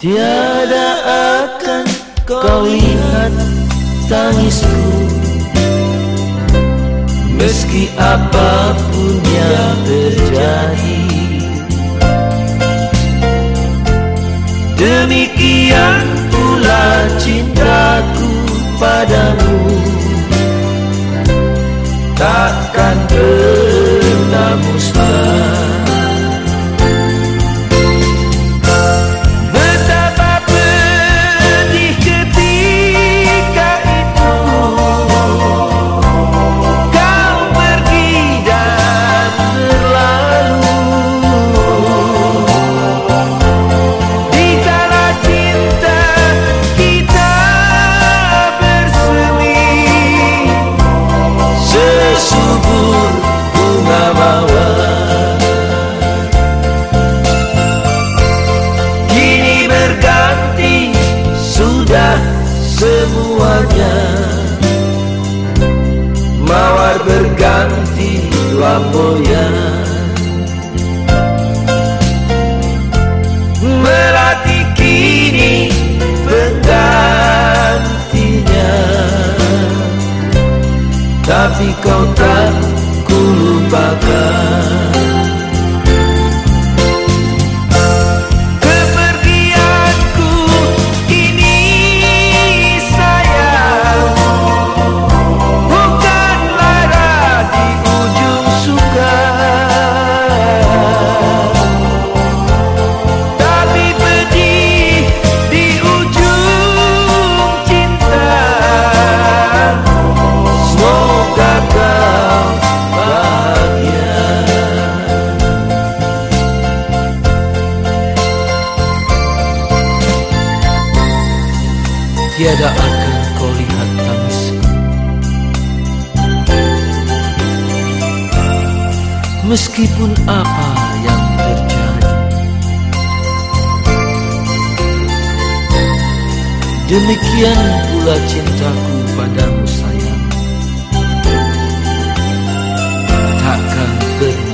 Tiada akan kau lihat tangisku. Meski apa pun yang terjadi Demikian pula cintaku padamu Takkan pernah musnah semuanya. Mawar berganti lamboyan Melati kini penggantinya Tapi kau tiada akan kau lihat tangisku Meskipun apa yang terjadi Demikian pula cintaku padamu sayang. Takkan pernah